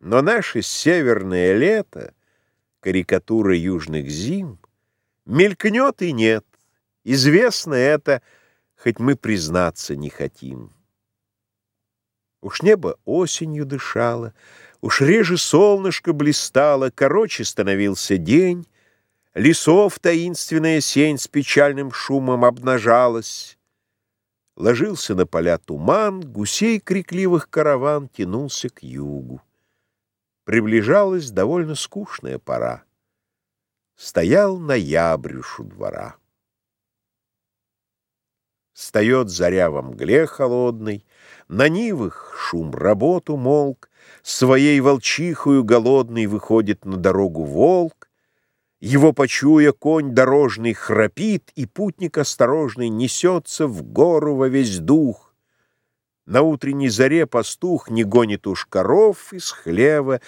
Но наше северное лето, карикатура южных зим, Мелькнет и нет, известно это, Хоть мы признаться не хотим. Уж небо осенью дышало, Уж реже солнышко блистало, Короче становился день, Лесов таинственная сень С печальным шумом обнажалась. Ложился на поля туман, Гусей крикливых караван Тянулся к югу. Приближалась довольно скучная пора. Стоял ноябрь у двора. Встает заря во мгле холодной, На нивах шум работ умолк, Своей волчихою голодной Выходит на дорогу волк, Его почуя, конь дорожный храпит, И путник осторожный Несется в гору во весь дух. На утренней заре пастух Не гонит уж коров из хлева,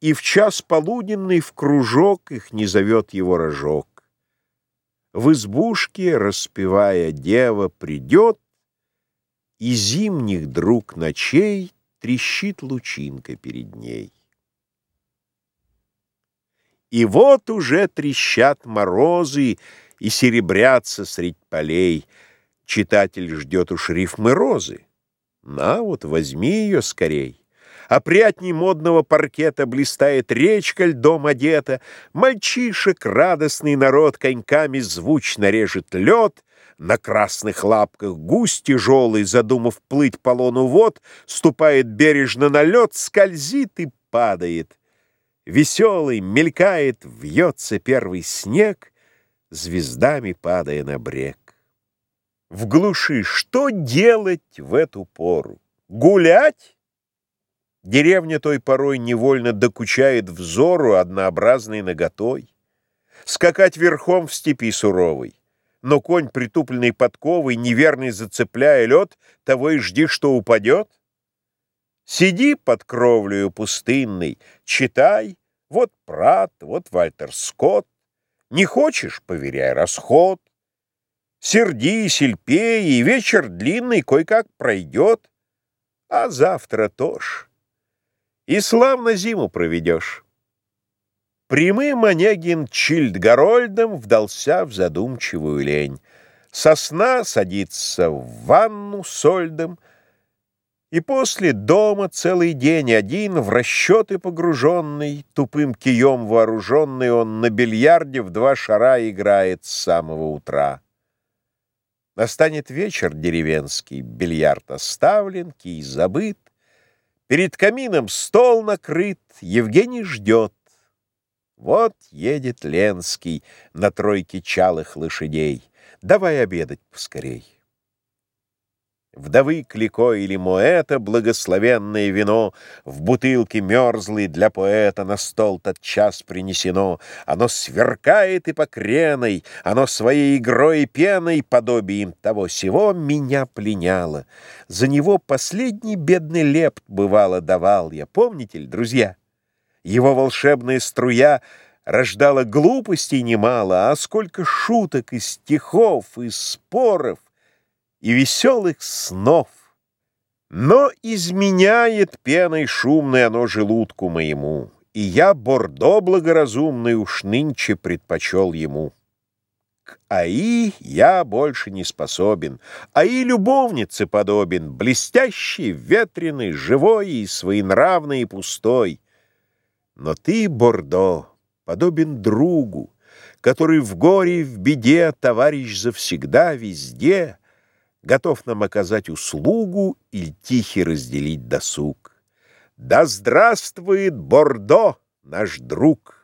И в час полуденный в кружок Их не зовет его рожок. В избушке, распевая, дева придет, И зимних друг ночей Трещит лучинка перед ней. И вот уже трещат морозы И серебрятся средь полей. Читатель ждет уж рифмы розы. На вот, возьми ее скорей. Опрятней модного паркета Блистает речка льдом одета, Мальчишек радостный народ Коньками звучно режет лед, На красных лапках гусь тяжелый, Задумав плыть по лону вод, Ступает бережно на лед, Скользит и падает. Веселый, мелькает, вьется первый снег, Звездами падая на брег. В глуши что делать в эту пору? Гулять? Деревня той порой невольно докучает взору однообразной наготой. Скакать верхом в степи суровой. Но конь, притупленный подковой, неверный зацепляя лед, того и жди, что упадет. Сиди под кровлею пустынной, читай, вот Прат, вот Вальтер Скотт. Не хочешь — поверяй расход. Сердись, ильпей, и вечер длинный кое-как пройдет, а завтра тоже и славно зиму проведешь. Прямым Онегин Чильдгарольдом вдался в задумчивую лень. Сосна садится в ванну сольдом, и после дома целый день один, в расчеты погруженный, тупым кием вооруженный, он на бильярде в два шара играет с самого утра. Настанет вечер деревенский, бильярд оставлен, кий забыт, Перед камином стол накрыт, Евгений ждет. Вот едет Ленский на тройке чалых лошадей. Давай обедать поскорей. Вдовы Клико или Моэта благословенное вино В бутылке мерзлой для поэта на стол тот час принесено. Оно сверкает и покреной, оно своей игрой и пеной Подобием того сего меня пленяло. За него последний бедный лепт бывало давал я, помните ли, друзья? Его волшебная струя рождала глупостей немало, А сколько шуток и стихов, и споров, и веселых снов. Но изменяет пеной шумной оно желудку моему, И я бордо благоразумный уж нынче предпочел ему. К АИ я больше не способен, АИ любовнице подобен, Блестящий, ветреный, живой и своенравный и пустой. Но ты, Бордо, подобен другу, Который в горе, в беде Товарищ завсегда, везде — готов нам оказать услугу или тихий разделить досуг. Да здравствует Бордо, наш друг!